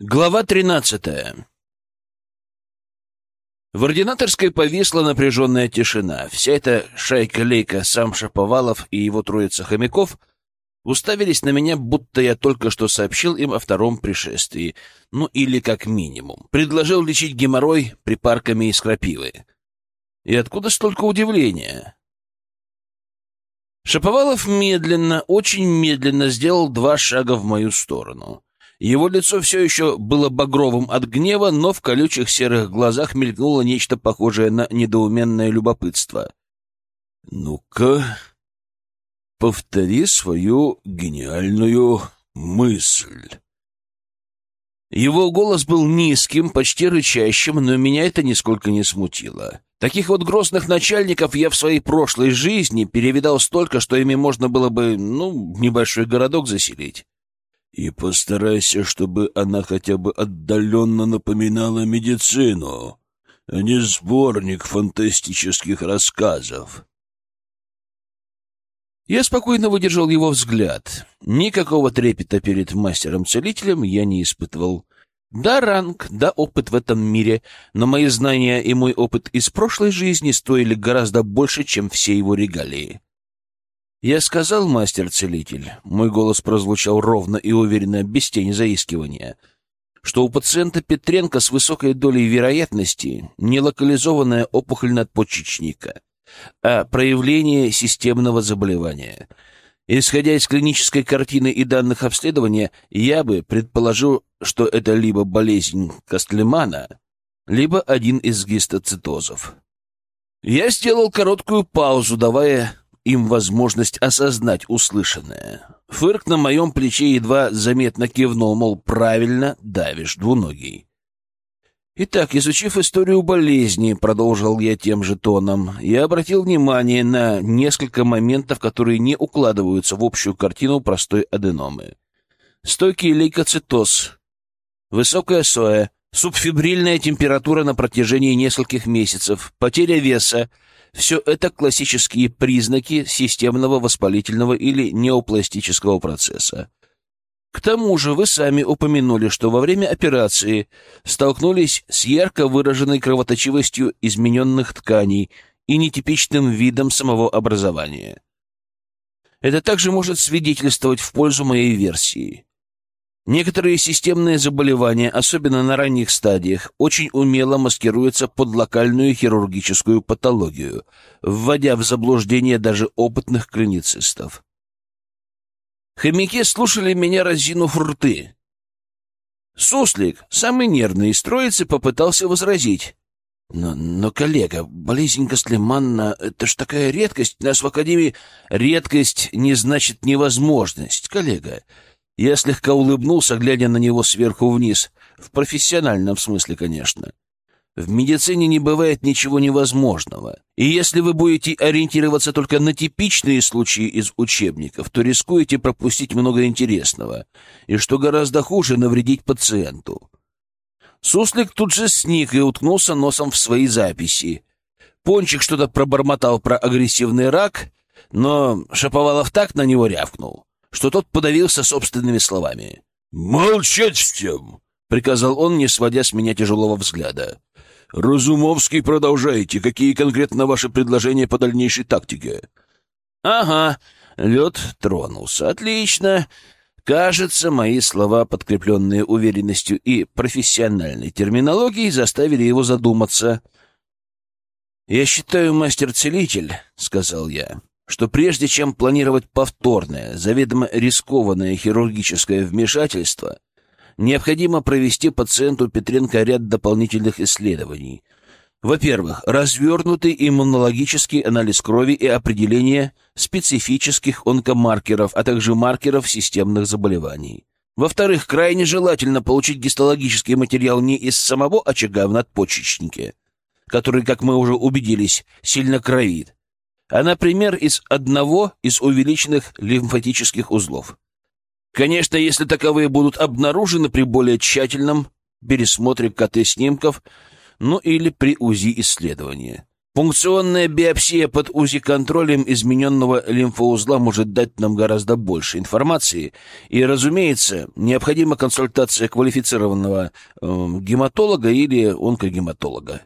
Глава тринадцатая. В ординаторской повисла напряженная тишина. Вся эта шайка-лейка, сам Шаповалов и его троица хомяков уставились на меня, будто я только что сообщил им о втором пришествии. Ну или, как минимум, предложил лечить геморрой припарками из крапивы. И откуда столько удивления? Шаповалов медленно, очень медленно сделал два шага в мою сторону. Его лицо все еще было багровым от гнева, но в колючих серых глазах мелькнуло нечто похожее на недоуменное любопытство. «Ну-ка, повтори свою гениальную мысль». Его голос был низким, почти рычащим, но меня это нисколько не смутило. Таких вот грозных начальников я в своей прошлой жизни перевидал столько, что ими можно было бы, ну, небольшой городок заселить. И постарайся, чтобы она хотя бы отдаленно напоминала медицину, а не сборник фантастических рассказов. Я спокойно выдержал его взгляд. Никакого трепета перед мастером-целителем я не испытывал. Да, ранг, да, опыт в этом мире, но мои знания и мой опыт из прошлой жизни стоили гораздо больше, чем все его регалии. «Я сказал, мастер-целитель», — мой голос прозвучал ровно и уверенно, без тени заискивания, что у пациента Петренко с высокой долей вероятности не локализованная опухоль надпочечника, а проявление системного заболевания. Исходя из клинической картины и данных обследования, я бы предположил, что это либо болезнь Кастлемана, либо один из гистоцитозов. Я сделал короткую паузу, давая им возможность осознать услышанное. Фырк на моем плече едва заметно кивнул, мол, правильно давишь двуногий. Итак, изучив историю болезни, продолжил я тем же тоном, я обратил внимание на несколько моментов, которые не укладываются в общую картину простой аденомы. Стойкий лейкоцитоз, высокая соя, субфибрильная температура на протяжении нескольких месяцев, потеря веса, все это классические признаки системного воспалительного или неопластического процесса. К тому же вы сами упомянули, что во время операции столкнулись с ярко выраженной кровоточивостью измененных тканей и нетипичным видом самого образования. Это также может свидетельствовать в пользу моей версии. Некоторые системные заболевания, особенно на ранних стадиях, очень умело маскируются под локальную хирургическую патологию, вводя в заблуждение даже опытных клиницистов. Хомяки слушали меня, разинув рты. Суслик, самый нервный из троицы, попытался возразить. Но, но, коллега, болезнь Костлеманна — это ж такая редкость. Нас в Академии редкость не значит невозможность, коллега. Я слегка улыбнулся, глядя на него сверху вниз. В профессиональном смысле, конечно. В медицине не бывает ничего невозможного. И если вы будете ориентироваться только на типичные случаи из учебников, то рискуете пропустить много интересного. И, что гораздо хуже, навредить пациенту. Суслик тут же сник и уткнулся носом в свои записи. Пончик что-то пробормотал про агрессивный рак, но Шаповалов так на него рявкнул, что тот подавился собственными словами. «Молчать всем!» — приказал он, не сводя с меня тяжелого взгляда. «Разумовский, продолжайте. Какие конкретно ваши предложения по дальнейшей тактике?» «Ага, лед тронулся. Отлично. Кажется, мои слова, подкрепленные уверенностью и профессиональной терминологией, заставили его задуматься». «Я считаю, мастер-целитель», — сказал я, что прежде чем планировать повторное, заведомо рискованное хирургическое вмешательство, необходимо провести пациенту Петренко ряд дополнительных исследований. Во-первых, развернутый иммунологический анализ крови и определение специфических онкомаркеров, а также маркеров системных заболеваний. Во-вторых, крайне желательно получить гистологический материал не из самого очага в надпочечнике, который, как мы уже убедились, сильно кровит, а, например, из одного из увеличенных лимфатических узлов. Конечно, если таковые будут обнаружены при более тщательном пересмотре КТ-снимков, ну или при УЗИ исследования. Пункционная биопсия под УЗИ-контролем измененного лимфоузла может дать нам гораздо больше информации, и, разумеется, необходима консультация квалифицированного э, гематолога или онкогематолога.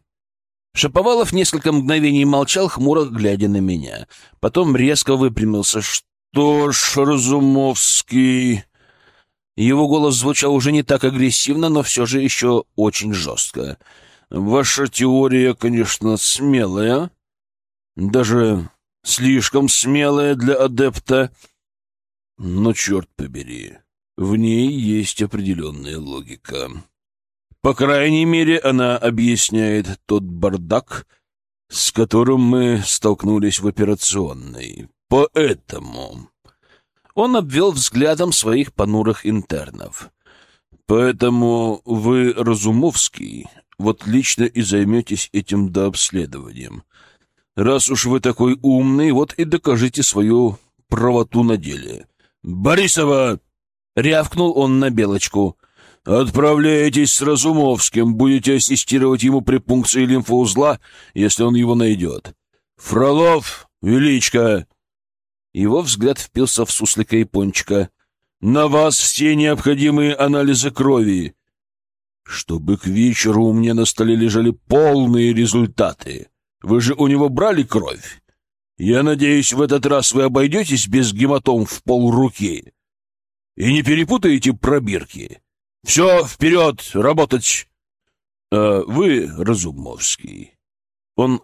Шаповалов несколько мгновений молчал, хмуро глядя на меня. Потом резко выпрямился. «Что ж, Разумовский...» Его голос звучал уже не так агрессивно, но все же еще очень жестко. Ваша теория, конечно, смелая, даже слишком смелая для адепта, но, черт побери, в ней есть определенная логика. По крайней мере, она объясняет тот бардак, с которым мы столкнулись в операционной. Поэтому... Он обвел взглядом своих понурых интернов. Поэтому вы, Разумовский, вот лично и займетесь этим дообследованием. Раз уж вы такой умный, вот и докажите свою правоту на деле. «Борисова!» — рявкнул он на Белочку. «Отправляйтесь с Разумовским, будете ассистировать ему при пункции лимфоузла, если он его найдет. Фролов, Величко!» Его взгляд впился в суслика и пончика. «На вас все необходимые анализы крови чтобы к вечеру у меня на столе лежали полные результаты. Вы же у него брали кровь. Я надеюсь, в этот раз вы обойдетесь без гематом в полруки и не перепутаете пробирки. Все, вперед, работать! А вы, Разумовский. Он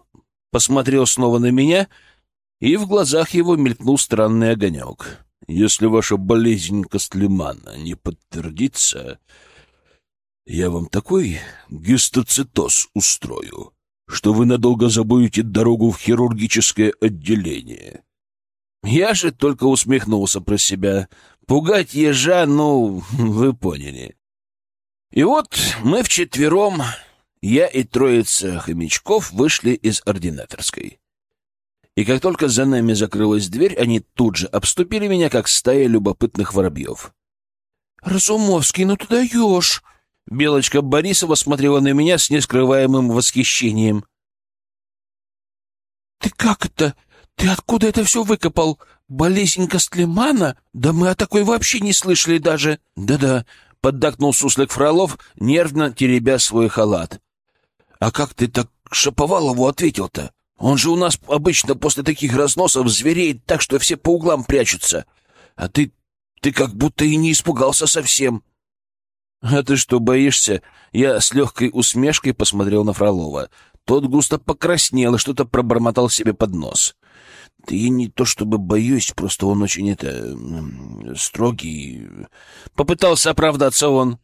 посмотрел снова на меня, и в глазах его мелькнул странный огонек. Если ваша болезнь Костлемана не подтвердится, я вам такой гистоцитоз устрою, что вы надолго забудете дорогу в хирургическое отделение. Я же только усмехнулся про себя. Пугать ежа, ну, вы поняли. И вот мы вчетвером, я и троица хомячков, вышли из ординаторской. И как только за нами закрылась дверь, они тут же обступили меня, как стая любопытных воробьев. — Разумовский, ну ты даешь! Белочка Борисова смотрела на меня с нескрываемым восхищением. «Ты как это? Ты откуда это все выкопал? Болезнь Костлемана? Да мы о такой вообще не слышали даже!» «Да-да», — поддакнул суслик Фролов, нервно теребя свой халат. «А как ты так Шаповалову ответил-то? Он же у нас обычно после таких разносов звереет так, что все по углам прячутся. А ты... ты как будто и не испугался совсем». «А ты что, боишься?» Я с легкой усмешкой посмотрел на Фролова. Тот густо покраснел и что-то пробормотал себе под нос. «Да я не то чтобы боюсь, просто он очень, это... строгий...» Попытался оправдаться он.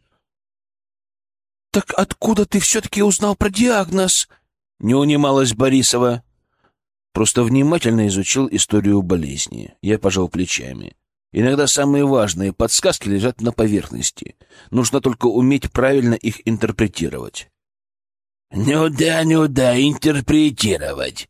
«Так откуда ты все-таки узнал про диагноз?» Не унималась Борисова. Просто внимательно изучил историю болезни. Я пожал плечами. Иногда самые важные подсказки лежат на поверхности. Нужно только уметь правильно их интерпретировать. «Ну да, ну да, интерпретировать!»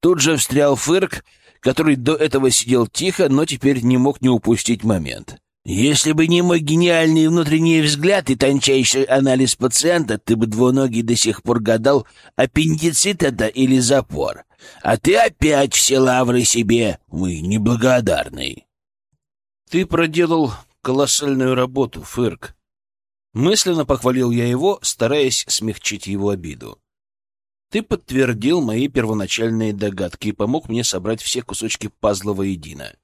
Тут же встрял Фырк, который до этого сидел тихо, но теперь не мог не упустить момент. «Если бы не мой гениальный внутренний взгляд и тончайший анализ пациента, ты бы двуногий до сих пор гадал, аппендицит это или запор. А ты опять все лавры себе, вы неблагодарный!» Ты проделал колоссальную работу, Фырк. Мысленно похвалил я его, стараясь смягчить его обиду. Ты подтвердил мои первоначальные догадки и помог мне собрать все кусочки пазла воедино.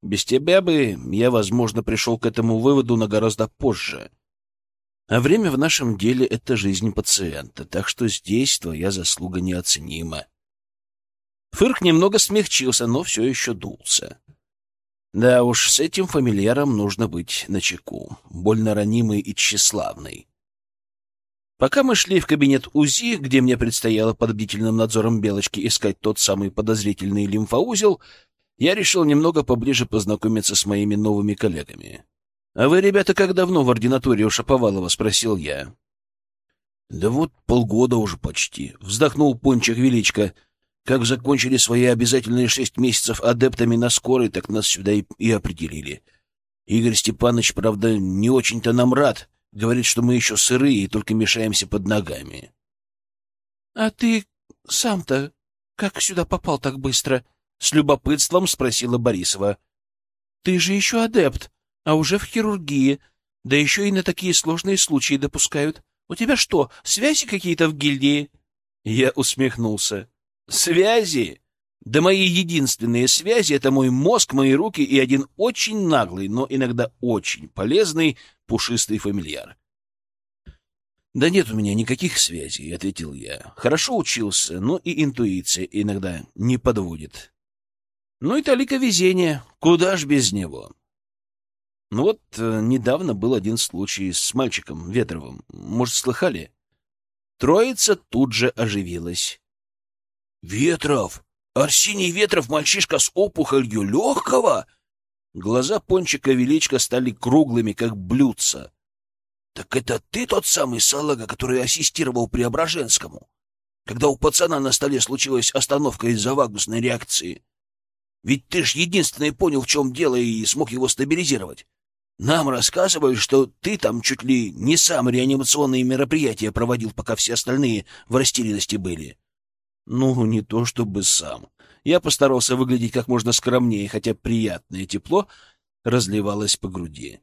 Без тебя бы я, возможно, пришел к этому выводу на гораздо позже. А время в нашем деле — это жизнь пациента, так что здесь твоя заслуга неоценима. Фырк немного смягчился, но все еще дулся. Да уж, с этим фамильяром нужно быть начеку, больно ранимый и тщеславный. Пока мы шли в кабинет УЗИ, где мне предстояло под бдительным надзором Белочки искать тот самый подозрительный лимфоузел, я решил немного поближе познакомиться с моими новыми коллегами. — А вы, ребята, как давно в ординатуре у Шаповалова? — спросил я. — Да вот полгода уже почти, — вздохнул Пончик Величко. Как закончили свои обязательные шесть месяцев адептами на скорой, так нас сюда и, и определили. Игорь Степанович, правда, не очень-то нам рад. Говорит, что мы еще сырые и только мешаемся под ногами. — А ты сам-то Как сюда попал так быстро? С любопытством спросила Борисова. Ты же еще адепт, а уже в хирургии, да еще и на такие сложные случаи допускают. У тебя что, связи какие-то в гильдии? Я усмехнулся. Связи? Да мои единственные связи — это мой мозг, мои руки и один очень наглый, но иногда очень полезный пушистый фамильяр. «Да нет у меня никаких связей», — ответил я. «Хорошо учился, но и интуиция иногда не подводит. Ну и талика везения, куда ж без него?» Ну вот э, недавно был один случай с мальчиком Ветровым. Может, слыхали? Троица тут же оживилась. «Ветров! Арсений Ветров, мальчишка с опухолью легкого!» Глаза пончика величка стали круглыми, как блюдца. «Так это ты тот самый салага, который ассистировал Преображенскому, когда у пацана на столе случилась остановка из-за вагусной реакции? Ведь ты ж единственный понял, в чем дело, и смог его стабилизировать. Нам рассказывали, что ты там чуть ли не сам реанимационные мероприятия проводил, пока все остальные в растерянности были». «Ну, не то чтобы сам. Я постарался выглядеть как можно скромнее, хотя приятное тепло разливалось по груди».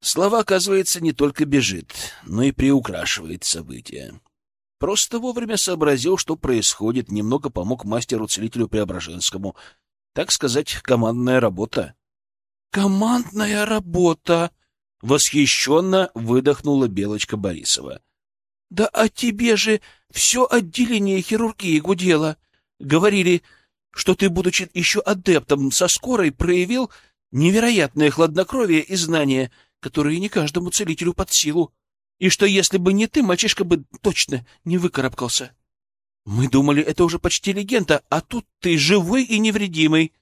Слова, оказывается, не только бежит, но и приукрашивает события. Просто вовремя сообразил, что происходит, немного помог мастеру-целителю Преображенскому. Так сказать, командная работа. «Командная работа!» — восхищенно выдохнула Белочка Борисова. «Да о тебе же все отделение хирургии гудело. Говорили, что ты, будучи еще адептом со скорой, проявил невероятное хладнокровие и знания — которые не каждому целителю под силу, и что если бы не ты, мальчишка бы точно не выкарабкался. Мы думали, это уже почти легенда, а тут ты живой и невредимый.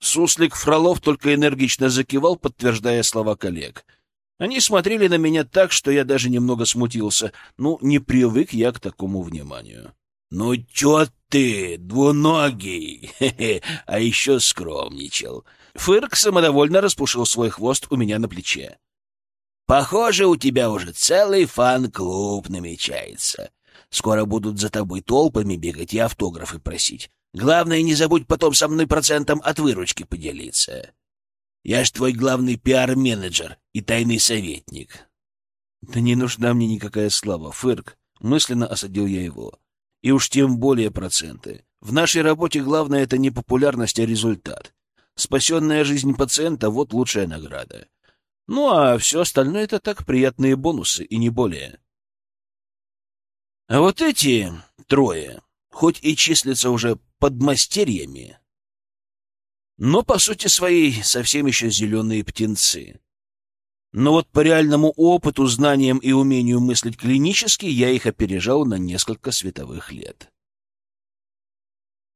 Суслик Фролов только энергично закивал, подтверждая слова коллег. Они смотрели на меня так, что я даже немного смутился. Ну, не привык я к такому вниманию. «Ну, чё ты, двуногий?» А еще скромничал. Фырк самодовольно распушил свой хвост у меня на плече. «Похоже, у тебя уже целый фан-клуб намечается. Скоро будут за тобой толпами бегать и автографы просить. Главное, не забудь потом со мной процентом от выручки поделиться. Я ж твой главный пиар-менеджер и тайный советник». «Да не нужна мне никакая слава, Фырк», — мысленно осадил я его. «И уж тем более проценты. В нашей работе главное — это не популярность, а результат. Спасенная жизнь пациента — вот лучшая награда. Ну, а все остальное — это так приятные бонусы, и не более. А вот эти трое, хоть и числятся уже подмастерьями, но, по сути своей, совсем еще зеленые птенцы. Но вот по реальному опыту, знаниям и умению мыслить клинически я их опережал на несколько световых лет.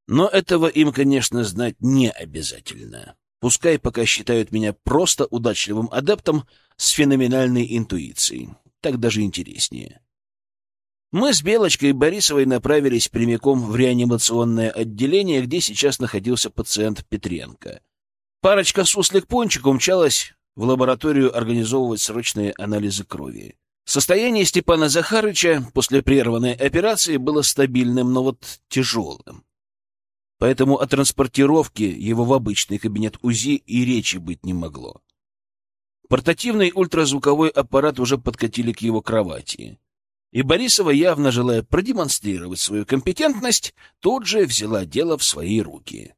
Но этого им, конечно, знать не обязательно. Пускай пока считают меня просто удачливым адептом с феноменальной интуицией. Так даже интереснее. Мы с Белочкой Борисовой направились прямиком в реанимационное отделение, где сейчас находился пациент Петренко. Парочка суслик-пончик умчалась в лабораторию организовывать срочные анализы крови. Состояние Степана Захарыча после прерванной операции было стабильным, но вот тяжелым поэтому о транспортировке его в обычный кабинет УЗИ и речи быть не могло. Портативный ультразвуковой аппарат уже подкатили к его кровати. И Борисова, явно желая продемонстрировать свою компетентность, тут же взяла дело в свои руки.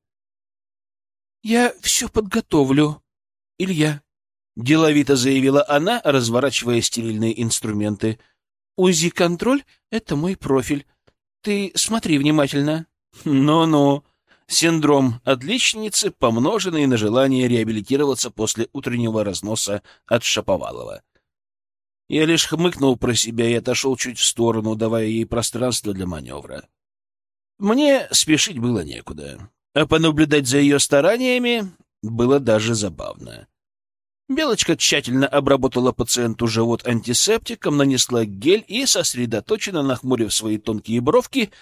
— Я все подготовлю, Илья, — деловито заявила она, разворачивая стерильные инструменты. — УЗИ-контроль — это мой профиль. Ты смотри внимательно. Ну-ну, Синдром отличницы, помноженный на желание реабилитироваться после утреннего разноса от Шаповалова. Я лишь хмыкнул про себя и отошел чуть в сторону, давая ей пространство для маневра. Мне спешить было некуда, а понаблюдать за ее стараниями было даже забавно. Белочка тщательно обработала пациенту живот антисептиком, нанесла гель и, сосредоточенно нахмурив свои тонкие бровки,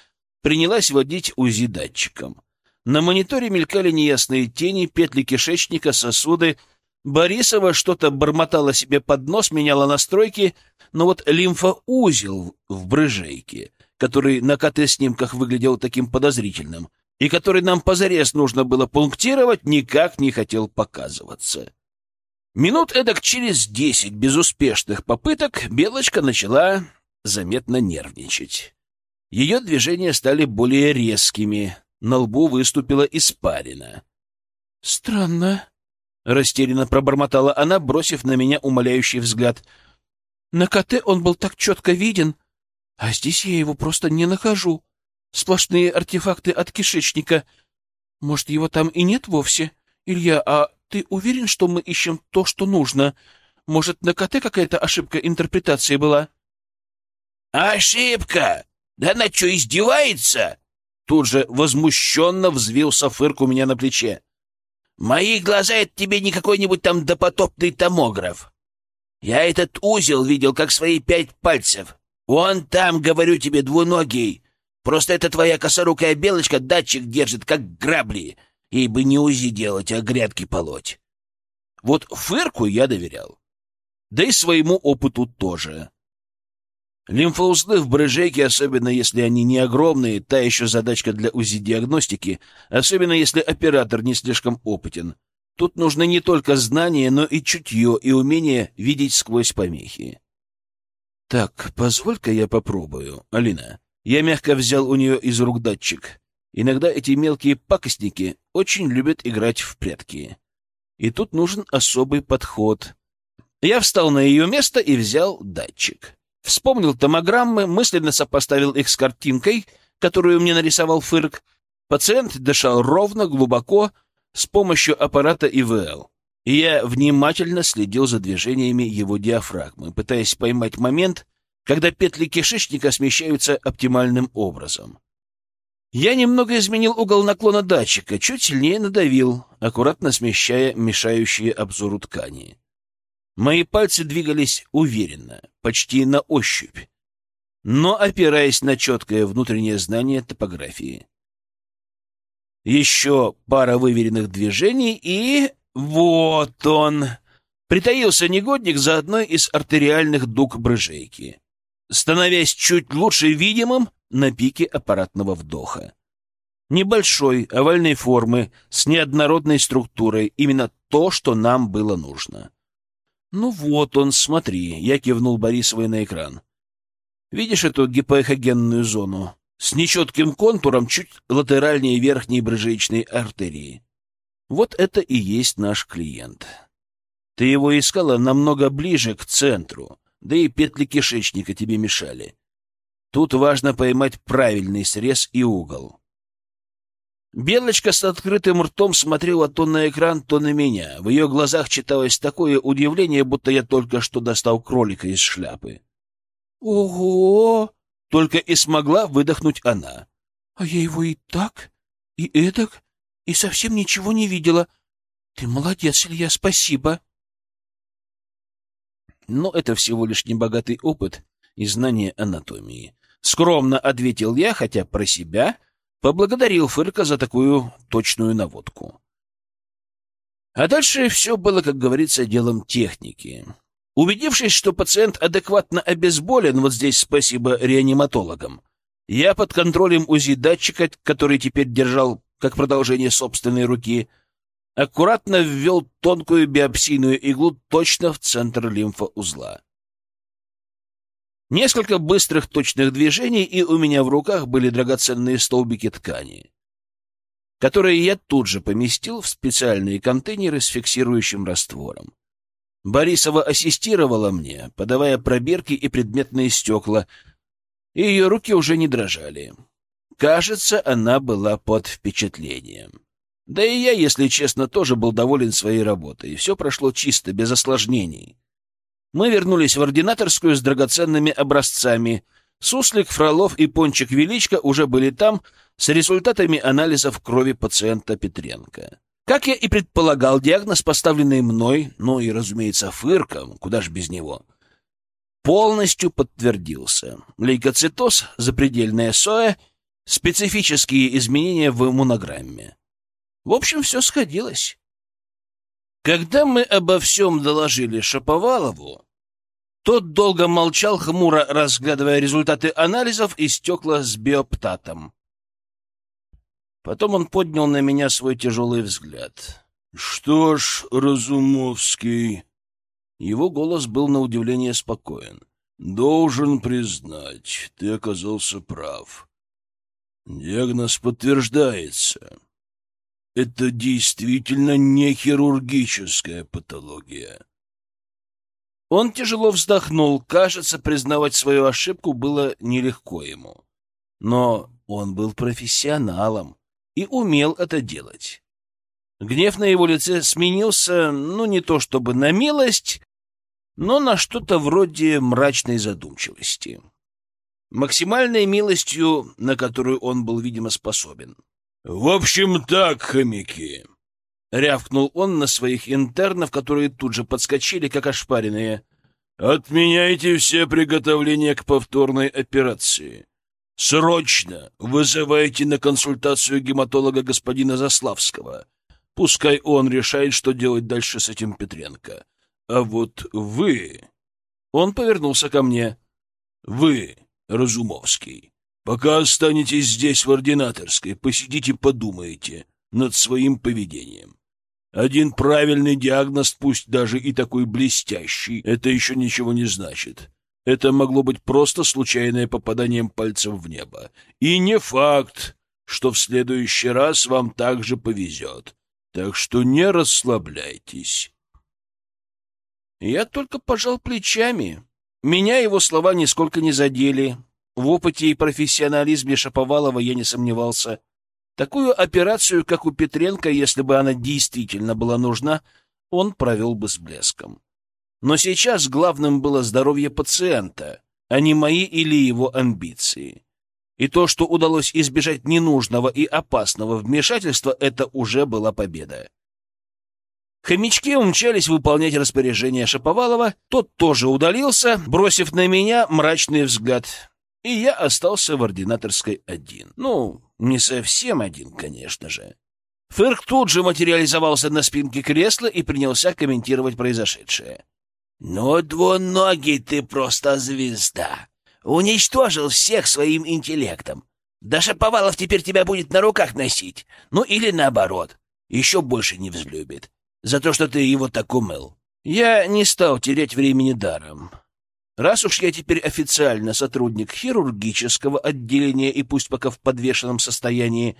принялась водить УЗИ датчиком. На мониторе мелькали неясные тени, петли кишечника, сосуды. Борисова что-то бормотала себе под нос, меняла настройки, но вот лимфоузел в брыжейке, который на КТ-снимках выглядел таким подозрительным, и который нам позарез нужно было пунктировать, никак не хотел показываться. Минут эдак через десять безуспешных попыток Белочка начала заметно нервничать. Ее движения стали более резкими, на лбу выступила испарина. «Странно», — растерянно пробормотала она, бросив на меня умоляющий взгляд. «На КТ он был так четко виден, а здесь я его просто не нахожу. Сплошные артефакты от кишечника. Может, его там и нет вовсе? Илья, а ты уверен, что мы ищем то, что нужно? Может, на КТ какая-то ошибка интерпретации была?» «Ошибка! Да она что, издевается?» Тут же возмущенно взвился фырк у меня на плече. «Мои глаза — это тебе не какой-нибудь там допотопный томограф. Я этот узел видел, как свои пять пальцев. Он там, говорю тебе, двуногий. Просто эта твоя косорукая белочка датчик держит, как грабли. Ей бы не УЗИ делать, а грядки полоть». Вот фырку я доверял. Да и своему опыту тоже. Лимфоузлы в брыжейке, особенно если они не огромные, та еще задачка для УЗИ-диагностики, особенно если оператор не слишком опытен. Тут нужно не только знание, но и чутье, и умение видеть сквозь помехи. Так, позволь-ка я попробую, Алина. Я мягко взял у нее из рук датчик. Иногда эти мелкие пакостники очень любят играть в прятки. И тут нужен особый подход. Я встал на ее место и взял датчик. Вспомнил томограммы, мысленно сопоставил их с картинкой, которую мне нарисовал Фырк. Пациент дышал ровно, глубоко, с помощью аппарата ИВЛ. И я внимательно следил за движениями его диафрагмы, пытаясь поймать момент, когда петли кишечника смещаются оптимальным образом. Я немного изменил угол наклона датчика, чуть сильнее надавил, аккуратно смещая мешающие обзору ткани. Мои пальцы двигались уверенно, почти на ощупь, но опираясь на четкое внутреннее знание топографии. Еще пара выверенных движений, и... вот он! Притаился негодник за одной из артериальных дуг брыжейки, становясь чуть лучше видимым на пике аппаратного вдоха. Небольшой, овальной формы, с неоднородной структурой, именно то, что нам было нужно. «Ну вот он, смотри», — я кивнул Борисовой на экран. «Видишь эту гипоэхогенную зону? С нечетким контуром чуть латеральнее верхней брыжеечной артерии. Вот это и есть наш клиент. Ты его искала намного ближе к центру, да и петли кишечника тебе мешали. Тут важно поймать правильный срез и угол. Белочка с открытым ртом смотрела то на экран, то на меня. В ее глазах читалось такое удивление, будто я только что достал кролика из шляпы. «Ого!» — только и смогла выдохнуть она. «А я его и так, и эдак, и совсем ничего не видела. Ты молодец, Илья, спасибо!» Но это всего лишь небогатый опыт и знание анатомии. Скромно ответил я, хотя про себя поблагодарил Фырка за такую точную наводку. А дальше все было, как говорится, делом техники. Убедившись, что пациент адекватно обезболен, вот здесь спасибо реаниматологам, я под контролем УЗИ-датчика, который теперь держал как продолжение собственной руки, аккуратно ввел тонкую биопсийную иглу точно в центр лимфоузла. Несколько быстрых точных движений, и у меня в руках были драгоценные столбики ткани, которые я тут же поместил в специальные контейнеры с фиксирующим раствором. Борисова ассистировала мне, подавая пробирки и предметные стекла, и ее руки уже не дрожали. Кажется, она была под впечатлением. Да и я, если честно, тоже был доволен своей работой. Все прошло чисто, без осложнений. Мы вернулись в ординаторскую с драгоценными образцами. Суслик, Фролов и Пончик Величко уже были там с результатами анализов крови пациента Петренко. Как я и предполагал, диагноз, поставленный мной, ну и, разумеется, Фырком, куда ж без него, полностью подтвердился. Лейкоцитоз, запредельная соя, специфические изменения в иммунограмме. В общем, все сходилось. Когда мы обо всем доложили Шаповалову, Тот долго молчал, хмуро разглядывая результаты анализов и стекла с биоптатом. Потом он поднял на меня свой тяжелый взгляд. — Что ж, Разумовский... Его голос был на удивление спокоен. — Должен признать, ты оказался прав. Диагноз подтверждается. Это действительно не хирургическая патология. Он тяжело вздохнул. Кажется, признавать свою ошибку было нелегко ему. Но он был профессионалом и умел это делать. Гнев на его лице сменился, ну, не то чтобы на милость, но на что-то вроде мрачной задумчивости. Максимальной милостью, на которую он был, видимо, способен. — В общем так, хомяки, — рявкнул он на своих интернов, которые тут же подскочили, как ошпаренные. «Отменяйте все приготовления к повторной операции. Срочно вызывайте на консультацию гематолога господина Заславского. Пускай он решает, что делать дальше с этим Петренко. А вот вы...» Он повернулся ко мне. «Вы, Разумовский, пока останетесь здесь в ординаторской, посидите подумайте над своим поведением. Один правильный диагноз, пусть даже и такой блестящий, это еще ничего не значит. Это могло быть просто случайное попаданием пальцем в небо. И не факт, что в следующий раз вам также повезет. Так что не расслабляйтесь. Я только пожал плечами. Меня его слова нисколько не задели. В опыте и профессионализме Шаповалова я не сомневался. Такую операцию, как у Петренко, если бы она действительно была нужна, он провел бы с блеском. Но сейчас главным было здоровье пациента, а не мои или его амбиции. И то, что удалось избежать ненужного и опасного вмешательства, это уже была победа. Хомячки умчались выполнять распоряжение Шаповалова, тот тоже удалился, бросив на меня мрачный взгляд и я остался в ординаторской один. Ну, не совсем один, конечно же. Фырк тут же материализовался на спинке кресла и принялся комментировать произошедшее. «Ну, двуногий ты просто звезда! Уничтожил всех своим интеллектом. Да Шаповалов теперь тебя будет на руках носить. Ну, или наоборот, еще больше не взлюбит. За то, что ты его так умыл. Я не стал терять времени даром. Раз уж я теперь официально сотрудник хирургического отделения и пусть пока в подвешенном состоянии,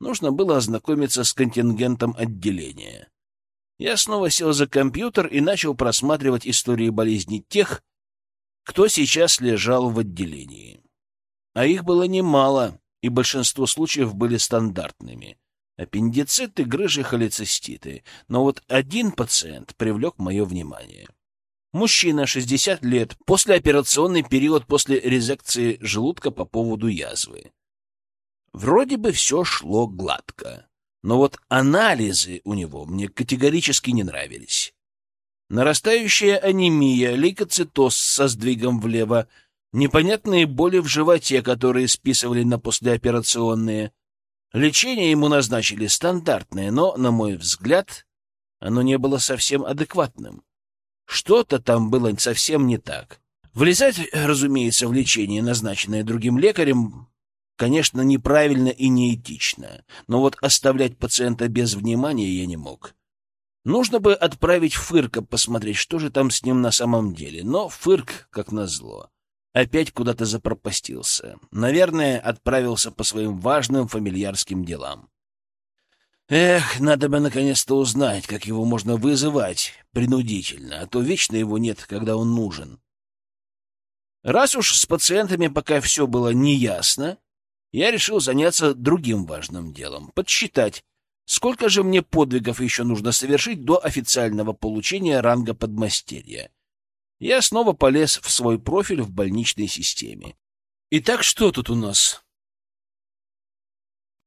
нужно было ознакомиться с контингентом отделения. Я снова сел за компьютер и начал просматривать истории болезней тех, кто сейчас лежал в отделении. А их было немало, и большинство случаев были стандартными. Аппендициты, грыжи, холециститы. Но вот один пациент привлек мое внимание. Мужчина, 60 лет, послеоперационный период после резекции желудка по поводу язвы. Вроде бы все шло гладко, но вот анализы у него мне категорически не нравились. Нарастающая анемия, лейкоцитоз со сдвигом влево, непонятные боли в животе, которые списывали на послеоперационные. Лечение ему назначили стандартное, но, на мой взгляд, оно не было совсем адекватным. Что-то там было совсем не так. Влезать, разумеется, в лечение, назначенное другим лекарем, конечно, неправильно и неэтично, но вот оставлять пациента без внимания я не мог. Нужно бы отправить Фырка посмотреть, что же там с ним на самом деле, но Фырк, как назло, опять куда-то запропастился. Наверное, отправился по своим важным фамильярским делам. Эх, надо бы наконец-то узнать, как его можно вызывать принудительно, а то вечно его нет, когда он нужен. Раз уж с пациентами пока все было неясно, я решил заняться другим важным делом — подсчитать, сколько же мне подвигов еще нужно совершить до официального получения ранга подмастерья. Я снова полез в свой профиль в больничной системе. Итак, что тут у нас?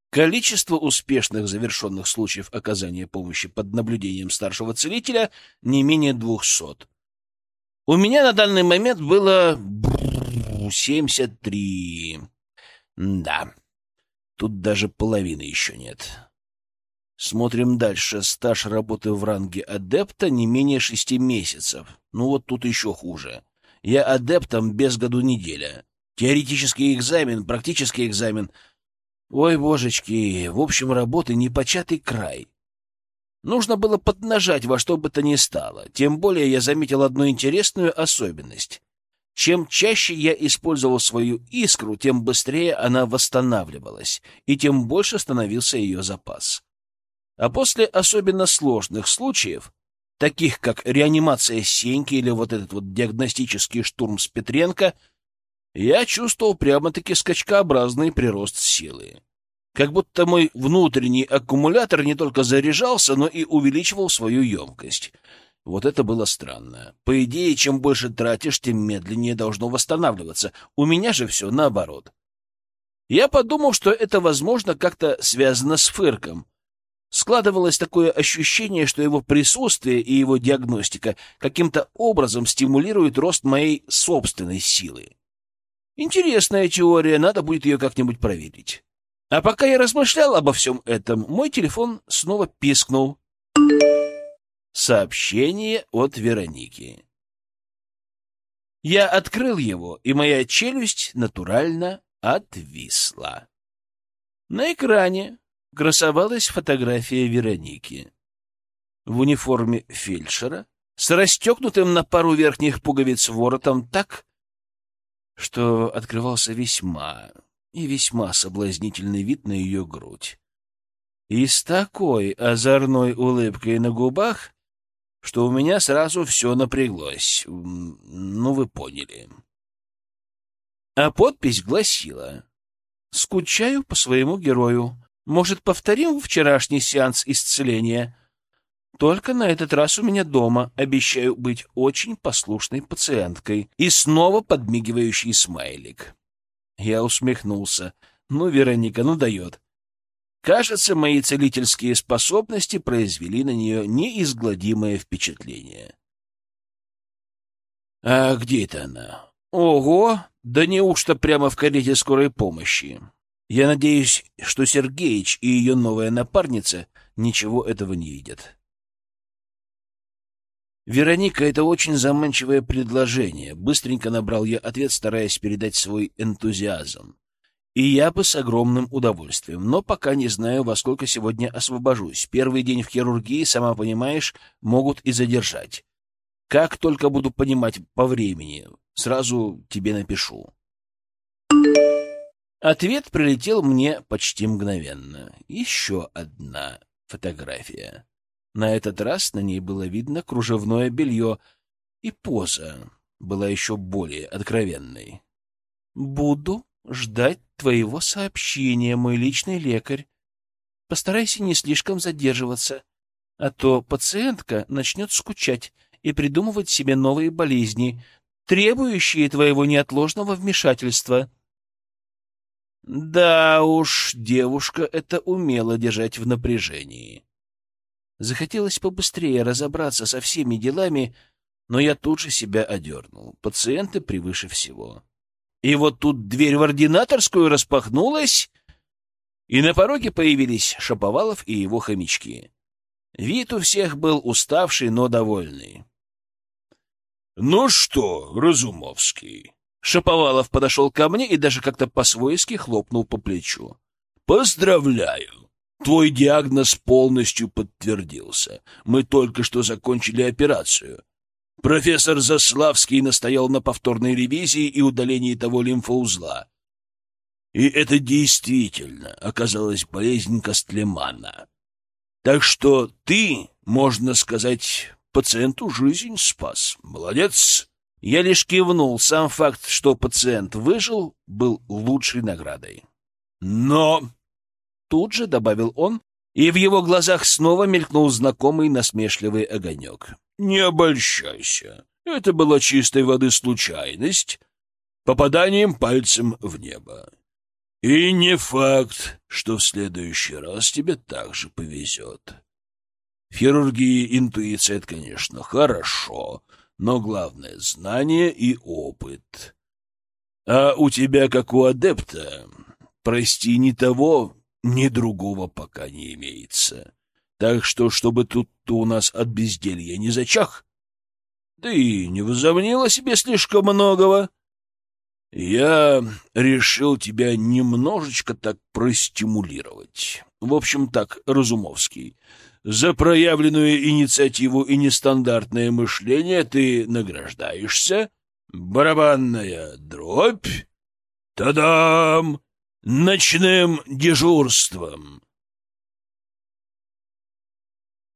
Количество успешных завершенных случаев оказания помощи под наблюдением старшего целителя не менее двухсот. У меня на данный момент было 73. Да, тут даже половины еще нет. Смотрим дальше. Стаж работы в ранге адепта не менее шести месяцев. Ну вот тут еще хуже. Я адептом без году неделя. Теоретический экзамен, практический экзамен. Ой, божечки, в общем, работы непочатый край. Нужно было поднажать во что бы то ни стало. Тем более я заметил одну интересную особенность. Чем чаще я использовал свою искру, тем быстрее она восстанавливалась, и тем больше становился ее запас. А после особенно сложных случаев, таких как реанимация Сеньки или вот этот вот диагностический штурм с Петренко, я чувствовал прямо-таки скачкообразный прирост силы. Как будто мой внутренний аккумулятор не только заряжался, но и увеличивал свою емкость. Вот это было странно. По идее, чем больше тратишь, тем медленнее должно восстанавливаться. У меня же все наоборот. Я подумал, что это, возможно, как-то связано с Фырком. Складывалось такое ощущение, что его присутствие и его диагностика каким-то образом стимулируют рост моей собственной силы. Интересная теория, надо будет ее как-нибудь проверить. А пока я размышлял обо всем этом, мой телефон снова пискнул. Сообщение от Вероники. Я открыл его, и моя челюсть натурально отвисла. На экране красовалась фотография Вероники. В униформе фельдшера, с расстегнутым на пару верхних пуговиц воротом так, что открывался весьма и весьма соблазнительный вид на ее грудь. И с такой озорной улыбкой на губах, что у меня сразу все напряглось. Ну, вы поняли. А подпись гласила «Скучаю по своему герою. Может, повторим вчерашний сеанс исцеления? Только на этот раз у меня дома. Обещаю быть очень послушной пациенткой». И снова подмигивающий смайлик. Я усмехнулся. Ну, Вероника, ну дает. Кажется, мои целительские способности произвели на нее неизгладимое впечатление. А где это она? Ого! Да неужто прямо в карете скорой помощи? Я надеюсь, что Сергеич и ее новая напарница ничего этого не видят. «Вероника, это очень заманчивое предложение», — быстренько набрал я ответ, стараясь передать свой энтузиазм. «И я бы с огромным удовольствием, но пока не знаю, во сколько сегодня освобожусь. Первый день в хирургии, сама понимаешь, могут и задержать. Как только буду понимать по времени, сразу тебе напишу». Ответ прилетел мне почти мгновенно. Еще одна фотография. На этот раз на ней было видно кружевное белье, и поза была еще более откровенной. «Буду ждать твоего сообщения, мой личный лекарь. Постарайся не слишком задерживаться, а то пациентка начнет скучать и придумывать себе новые болезни, требующие твоего неотложного вмешательства». Да уж, девушка это умела держать в напряжении. Захотелось побыстрее разобраться со всеми делами, но я тут же себя одернул. Пациенты превыше всего. И вот тут дверь в ординаторскую распахнулась, и на пороге появились Шаповалов и его хомячки. Вид у всех был уставший, но довольный. — Ну что, Разумовский? Шаповалов подошел ко мне и даже как-то по-свойски хлопнул по плечу. — Поздравляю! Твой диагноз полностью подтвердился. Мы только что закончили операцию. Профессор Заславский настоял на повторной ревизии и удалении того лимфоузла. И это действительно оказалась болезнь Костлемана. Так что ты, можно сказать, пациенту жизнь спас. Молодец! Я лишь кивнул. Сам факт, что пациент выжил, был лучшей наградой. Но Тут же добавил он, и в его глазах снова мелькнул знакомый насмешливый огонек. «Не обольщайся. Это была чистой воды случайность, попаданием пальцем в небо. И не факт, что в следующий раз тебе также повезет. В хирургии интуиция — это, конечно, хорошо, но главное — знание и опыт. А у тебя, как у адепта, прости, не того, ни другого пока не имеется. Так что, чтобы тут у нас от безделья не зачах, Ты не возомнила себе слишком многого. Я решил тебя немножечко так простимулировать. В общем так, Разумовский, за проявленную инициативу и нестандартное мышление ты награждаешься. Барабанная дробь. Тадам! Ночным дежурством.